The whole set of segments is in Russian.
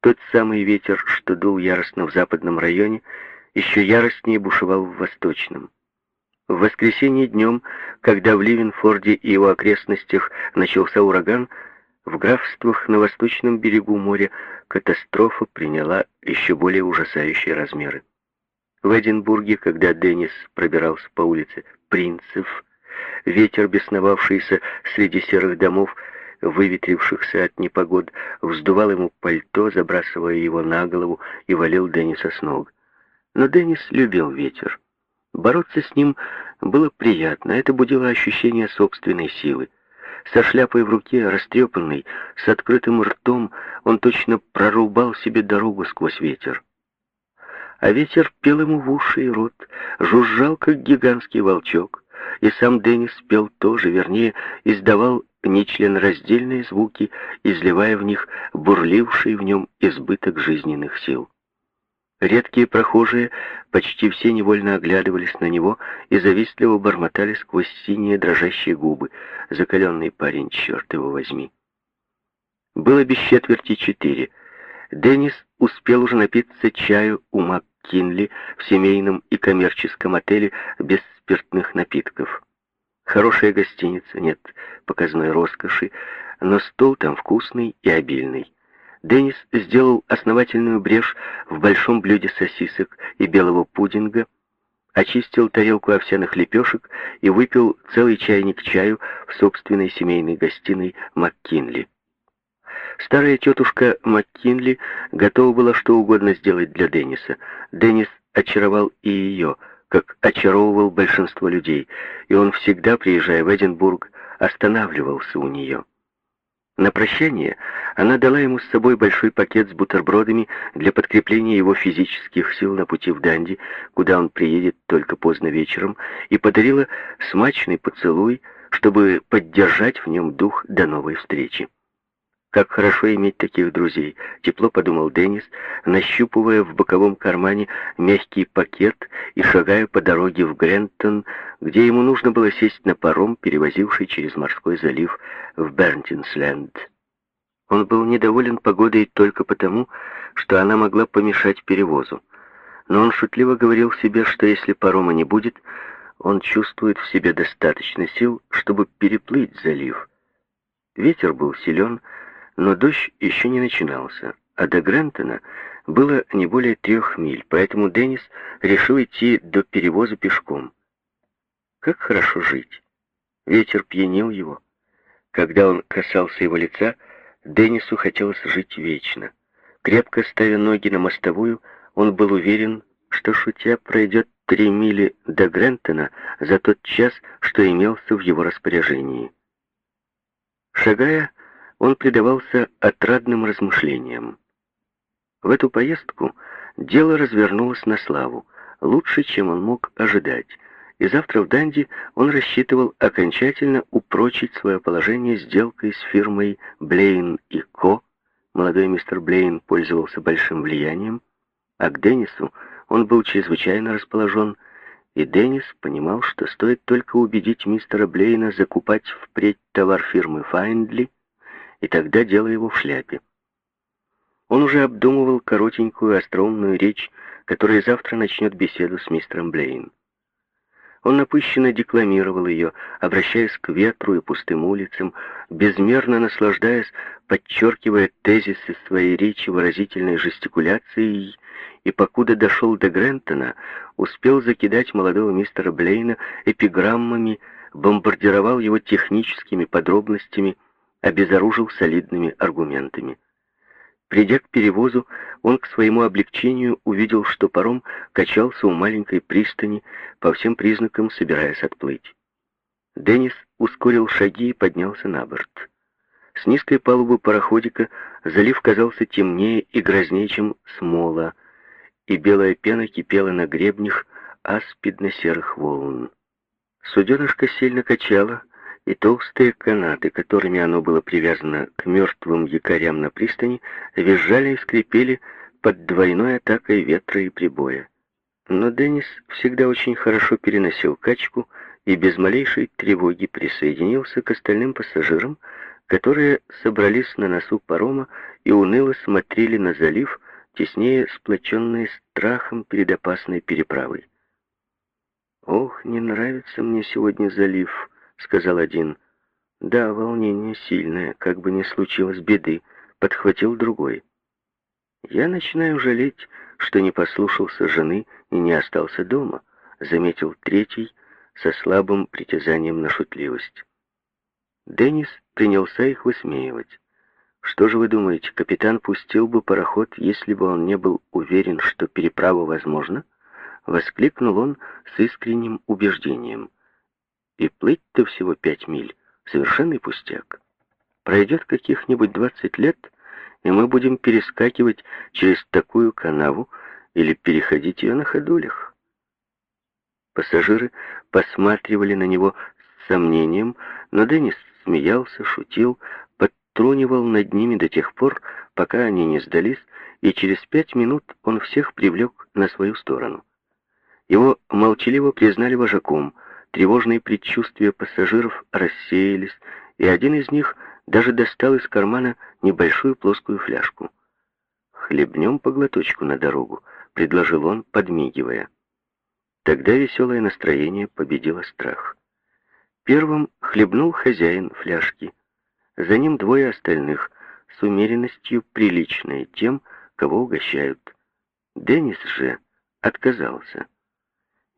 Тот самый ветер, что дул яростно в западном районе, еще яростнее бушевал в восточном. В воскресенье днем, когда в Ливенфорде и его окрестностях начался ураган, в графствах на восточном берегу моря катастрофа приняла еще более ужасающие размеры. В Эдинбурге, когда Деннис пробирался по улице Принцев, ветер, бесновавшийся среди серых домов, выветрившихся от непогод, вздувал ему пальто, забрасывая его на голову и валил Денниса с ног. Но Деннис любил ветер. Бороться с ним было приятно, это будило ощущение собственной силы. Со шляпой в руке, растрепанный, с открытым ртом, он точно прорубал себе дорогу сквозь ветер. А ветер пел ему в уши и рот, жужжал, как гигантский волчок. И сам Деннис пел тоже, вернее, издавал нечленораздельные звуки, изливая в них бурливший в нем избыток жизненных сил. Редкие прохожие почти все невольно оглядывались на него и завистливо бормотали сквозь синие дрожащие губы. Закаленный парень, черт его возьми. Было без четверти четыре. Деннис успел уже напиться чаю у МакКинли в семейном и коммерческом отеле без спиртных напитков. Хорошая гостиница, нет показной роскоши, но стол там вкусный и обильный. Деннис сделал основательную брешь в большом блюде сосисок и белого пудинга, очистил тарелку овсяных лепешек и выпил целый чайник чаю в собственной семейной гостиной МакКинли. Старая тетушка МакКинли готова была что угодно сделать для Денниса. Деннис очаровал и ее, как очаровывал большинство людей, и он всегда, приезжая в Эдинбург, останавливался у нее. На прощание она дала ему с собой большой пакет с бутербродами для подкрепления его физических сил на пути в Данди, куда он приедет только поздно вечером, и подарила смачный поцелуй, чтобы поддержать в нем дух до новой встречи. Как хорошо иметь таких друзей, тепло подумал Деннис, нащупывая в боковом кармане мягкий пакет и шагая по дороге в Грентон, где ему нужно было сесть на паром, перевозивший через морской залив в Бернтинсленд. Он был недоволен погодой только потому, что она могла помешать перевозу. Но он шутливо говорил себе, что если парома не будет, он чувствует в себе достаточно сил, чтобы переплыть залив. Ветер был силен, но дождь еще не начинался, а до Грентона было не более трех миль, поэтому Деннис решил идти до перевоза пешком. Как хорошо жить. Ветер пьянил его. Когда он касался его лица, Деннису хотелось жить вечно. Крепко ставя ноги на мостовую, он был уверен, что шутя пройдет три мили до Грентона за тот час, что имелся в его распоряжении. Шагая, он предавался отрадным размышлениям. В эту поездку дело развернулось на славу, лучше, чем он мог ожидать, и завтра в Данди он рассчитывал окончательно упрочить свое положение сделкой с фирмой Блейн и Ко. Молодой мистер Блейн пользовался большим влиянием, а к Деннису он был чрезвычайно расположен, и Деннис понимал, что стоит только убедить мистера Блейна закупать впредь товар фирмы Файндли, и тогда дело его в шляпе. Он уже обдумывал коротенькую остроумную речь, которая завтра начнет беседу с мистером Блейн. Он напыщенно декламировал ее, обращаясь к ветру и пустым улицам, безмерно наслаждаясь, подчеркивая тезисы своей речи выразительной жестикуляцией, и покуда дошел до Грентона, успел закидать молодого мистера Блейна эпиграммами, бомбардировал его техническими подробностями, обезоружил солидными аргументами. Придя к перевозу, он к своему облегчению увидел, что паром качался у маленькой пристани, по всем признакам собираясь отплыть. Деннис ускорил шаги и поднялся на борт. С низкой палубы пароходика залив казался темнее и грознее, чем смола, и белая пена кипела на гребнях аспидно-серых волн. Суденышко сильно качало, и толстые канаты, которыми оно было привязано к мертвым якорям на пристани, визжали и скрипели под двойной атакой ветра и прибоя. Но Деннис всегда очень хорошо переносил качку и без малейшей тревоги присоединился к остальным пассажирам, которые собрались на носу парома и уныло смотрели на залив, теснее сплоченные страхом перед опасной переправой. «Ох, не нравится мне сегодня залив», — сказал один. «Да, волнение сильное, как бы ни случилось беды», — подхватил другой. «Я начинаю жалеть, что не послушался жены и не остался дома», — заметил третий со слабым притязанием на шутливость. Деннис принялся их высмеивать. «Что же вы думаете, капитан пустил бы пароход, если бы он не был уверен, что переправа возможна?» Воскликнул он с искренним убеждением. И плыть-то всего пять миль. Совершенный пустяк. Пройдет каких-нибудь двадцать лет, и мы будем перескакивать через такую канаву или переходить ее на ходулях. Пассажиры посматривали на него с сомнением, но Деннис смеялся, шутил, подтрунивал над ними до тех пор, пока они не сдались, и через пять минут он всех привлек на свою сторону. Его молчаливо признали вожаком, тревожные предчувствия пассажиров рассеялись, и один из них даже достал из кармана небольшую плоскую фляжку. «Хлебнем по глоточку на дорогу», — предложил он, подмигивая. Тогда веселое настроение победило страх. Первым хлебнул хозяин фляжки, за ним двое остальных, с умеренностью приличной тем, кого угощают. Деннис же отказался.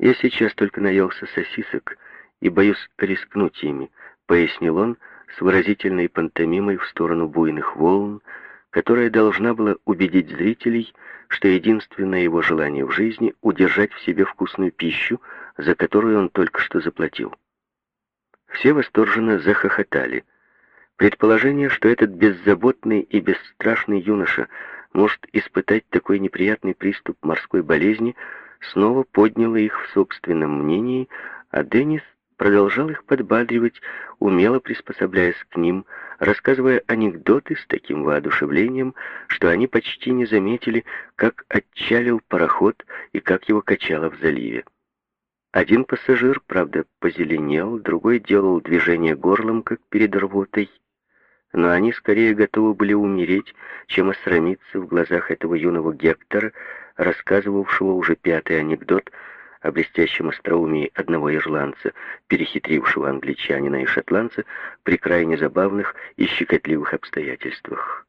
«Я сейчас только наелся сосисок и боюсь рискнуть ими», — пояснил он с выразительной пантомимой в сторону буйных волн, которая должна была убедить зрителей, что единственное его желание в жизни — удержать в себе вкусную пищу, за которую он только что заплатил. Все восторженно захохотали. Предположение, что этот беззаботный и бесстрашный юноша может испытать такой неприятный приступ морской болезни — снова подняло их в собственном мнении, а Деннис продолжал их подбадривать, умело приспособляясь к ним, рассказывая анекдоты с таким воодушевлением, что они почти не заметили, как отчалил пароход и как его качало в заливе. Один пассажир, правда, позеленел, другой делал движение горлом, как перед рвотой, но они скорее готовы были умереть, чем осрамиться в глазах этого юного Гектора, рассказывавшего уже пятый анекдот о блестящем остроумии одного ирландца, перехитрившего англичанина и шотландца при крайне забавных и щекотливых обстоятельствах.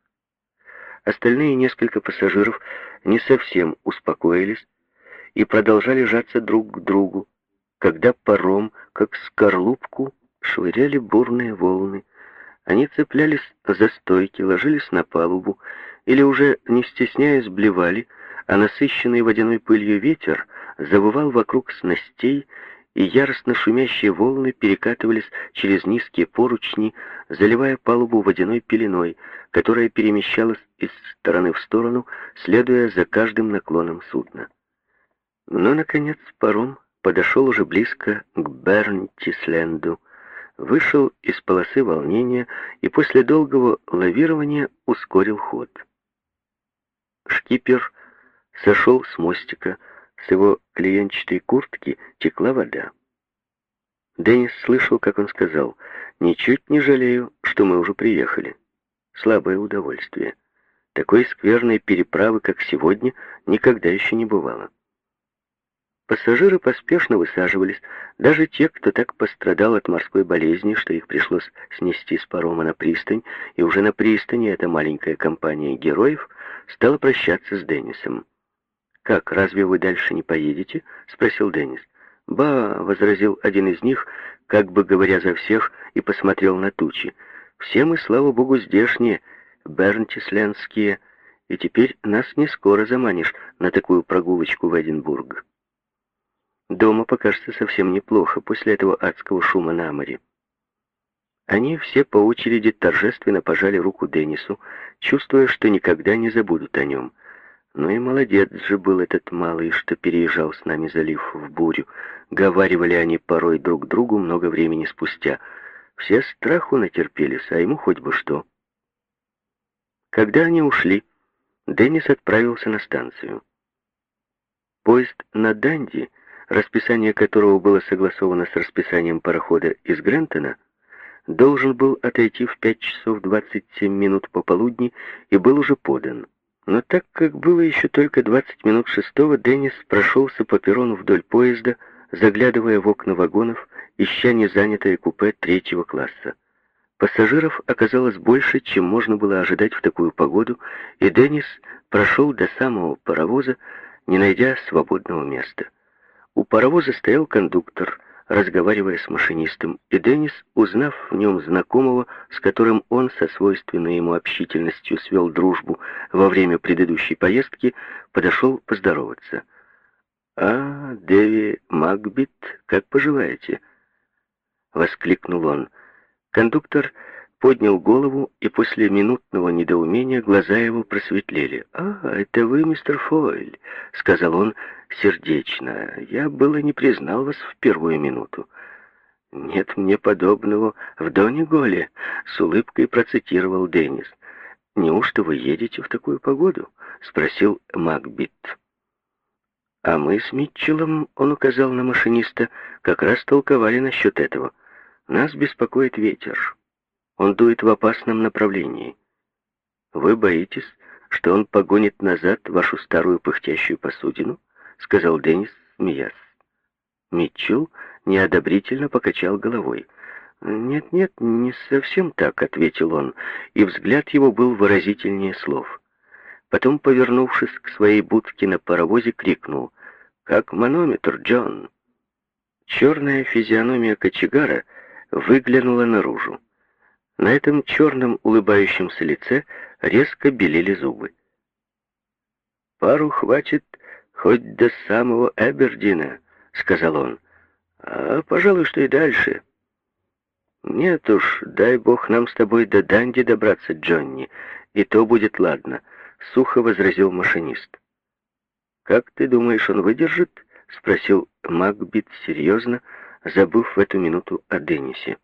Остальные несколько пассажиров не совсем успокоились и продолжали жаться друг к другу, когда паром, как скорлупку, швыряли бурные волны. Они цеплялись за стойки, ложились на палубу или уже, не стесняясь, блевали, а насыщенный водяной пылью ветер завывал вокруг снастей, и яростно шумящие волны перекатывались через низкие поручни, заливая палубу водяной пеленой, которая перемещалась из стороны в сторону, следуя за каждым наклоном судна. Но, наконец, паром подошел уже близко к Бернтисленду, вышел из полосы волнения и после долгого лавирования ускорил ход. Шкипер сошел с мостика, с его клеенчатой куртки текла вода. Деннис слышал, как он сказал, «Ничуть не жалею, что мы уже приехали. Слабое удовольствие. Такой скверной переправы, как сегодня, никогда еще не бывало». Пассажиры поспешно высаживались, даже те, кто так пострадал от морской болезни, что их пришлось снести с парома на пристань, и уже на пристани эта маленькая компания героев стала прощаться с Деннисом. «Как, разве вы дальше не поедете?» — спросил Деннис. «Ба», — возразил один из них, как бы говоря за всех, и посмотрел на тучи. «Все мы, слава богу, здешние, бернтисленские, и теперь нас не скоро заманишь на такую прогулочку в Эдинбург. Дома покажется совсем неплохо после этого адского шума на море». Они все по очереди торжественно пожали руку Деннису, чувствуя, что никогда не забудут о нем — ну и молодец же был этот малый, что переезжал с нами залив в бурю. Говаривали они порой друг другу много времени спустя. Все страху натерпелись, а ему хоть бы что. Когда они ушли, Деннис отправился на станцию. Поезд на Данди, расписание которого было согласовано с расписанием парохода из Грентона, должен был отойти в 5 часов 27 минут пополудни и был уже подан. Но так как было еще только 20 минут шестого, Деннис прошелся по перрону вдоль поезда, заглядывая в окна вагонов, ища незанятое купе третьего класса. Пассажиров оказалось больше, чем можно было ожидать в такую погоду, и Деннис прошел до самого паровоза, не найдя свободного места. У паровоза стоял кондуктор, разговаривая с машинистом, и Деннис, узнав в нем знакомого, с которым он со свойственной ему общительностью свел дружбу во время предыдущей поездки, подошел поздороваться. «А, Дэви Макбит, как поживаете?» — воскликнул он. Кондуктор поднял голову, и после минутного недоумения глаза его просветлели. «А, это вы, мистер Фойль», — сказал он сердечно. «Я было не признал вас в первую минуту». «Нет мне подобного в Донеголе», — с улыбкой процитировал Деннис. «Неужто вы едете в такую погоду?» — спросил Макбит. «А мы с Митчеллом, — он указал на машиниста, — как раз толковали насчет этого. Нас беспокоит ветер». Он дует в опасном направлении. Вы боитесь, что он погонит назад вашу старую пыхтящую посудину? Сказал Деннис, смеясь. Митчелл неодобрительно покачал головой. «Нет-нет, не совсем так», — ответил он, и взгляд его был выразительнее слов. Потом, повернувшись к своей будке на паровозе, крикнул «Как манометр, Джон!» Черная физиономия кочегара выглянула наружу. На этом черном улыбающемся лице резко белели зубы. «Пару хватит хоть до самого Эбердина», — сказал он. «А, пожалуй, что и дальше». «Нет уж, дай бог нам с тобой до Данди добраться, Джонни, и то будет ладно», — сухо возразил машинист. «Как ты думаешь, он выдержит?» — спросил Макбит серьезно, забыв в эту минуту о Деннисе.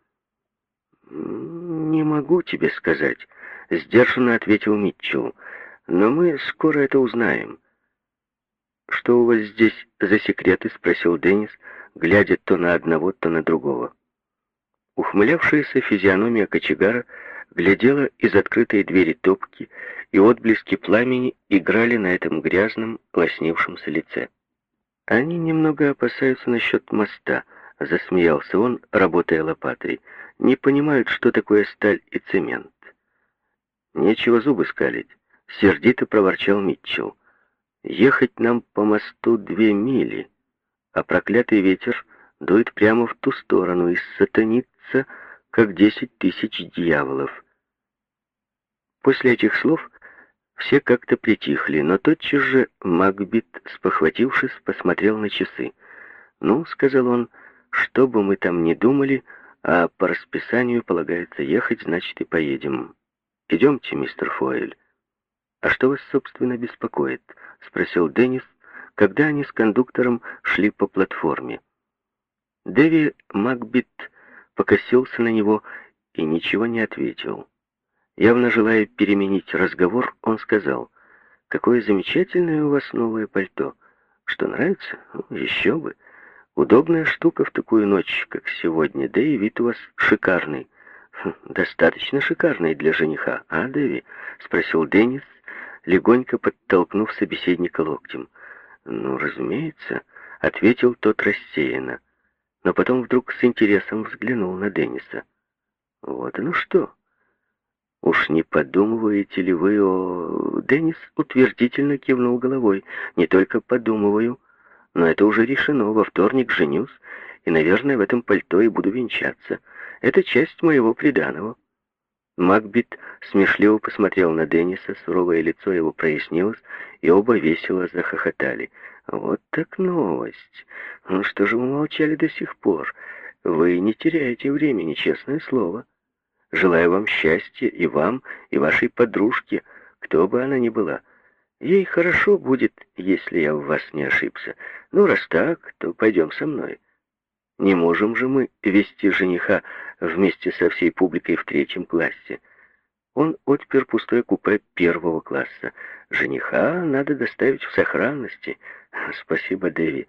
«Не могу тебе сказать», — сдержанно ответил Митчелл. «Но мы скоро это узнаем». «Что у вас здесь за секреты?» — спросил Деннис, глядя то на одного, то на другого. Ухмылявшаяся физиономия кочегара глядела из открытой двери топки, и отблески пламени играли на этом грязном, лоснившемся лице. «Они немного опасаются насчет моста», — засмеялся он, работая лопатой не понимают, что такое сталь и цемент. Нечего зубы скалить, сердито проворчал Митчелл. Ехать нам по мосту две мили, а проклятый ветер дует прямо в ту сторону и сатанится, как десять тысяч дьяволов. После этих слов все как-то притихли, но тотчас же Макбит, спохватившись, посмотрел на часы. «Ну, — сказал он, — что бы мы там ни думали, — а по расписанию полагается ехать, значит и поедем. Идемте, мистер Фойль. А что вас, собственно, беспокоит? Спросил Деннис, когда они с кондуктором шли по платформе. Дэви Макбит покосился на него и ничего не ответил. Явно желая переменить разговор, он сказал, «Какое замечательное у вас новое пальто. Что, нравится? Ну, еще бы. Удобная штука в такую ночь, как сегодня, да и вид у вас шикарный. Хм, достаточно шикарный для жениха, а, Дэви? Спросил Деннис, легонько подтолкнув собеседника локтем. Ну, разумеется, ответил тот рассеянно, но потом вдруг с интересом взглянул на Денниса. Вот ну что. Уж не подумываете ли вы о... Деннис утвердительно кивнул головой. Не только подумываю, но это уже решено. Во вторник женюсь, и, наверное, в этом пальто и буду венчаться. Это часть моего приданого». Макбит смешливо посмотрел на Денниса, суровое лицо его прояснилось, и оба весело захохотали. «Вот так новость! Ну что же вы молчали до сих пор? Вы не теряете времени, честное слово. Желаю вам счастья и вам, и вашей подружке, кто бы она ни была. Ей хорошо будет, если я в вас не ошибся. Ну, раз так, то пойдем со мной. Не можем же мы вести жениха вместе со всей публикой в третьем классе. Он отпер пустое купе первого класса. Жениха надо доставить в сохранности. Спасибо, Дэви.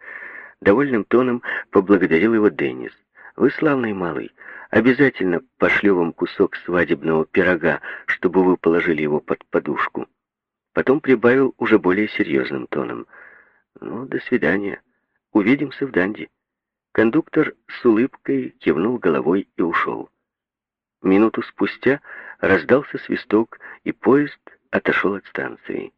Довольным тоном поблагодарил его Деннис. Вы славный малый. Обязательно пошлю вам кусок свадебного пирога, чтобы вы положили его под подушку. Потом прибавил уже более серьезным тоном. Ну, до свидания. Увидимся в Данди. Кондуктор с улыбкой кивнул головой и ушел. Минуту спустя раздался свисток, и поезд отошел от станции.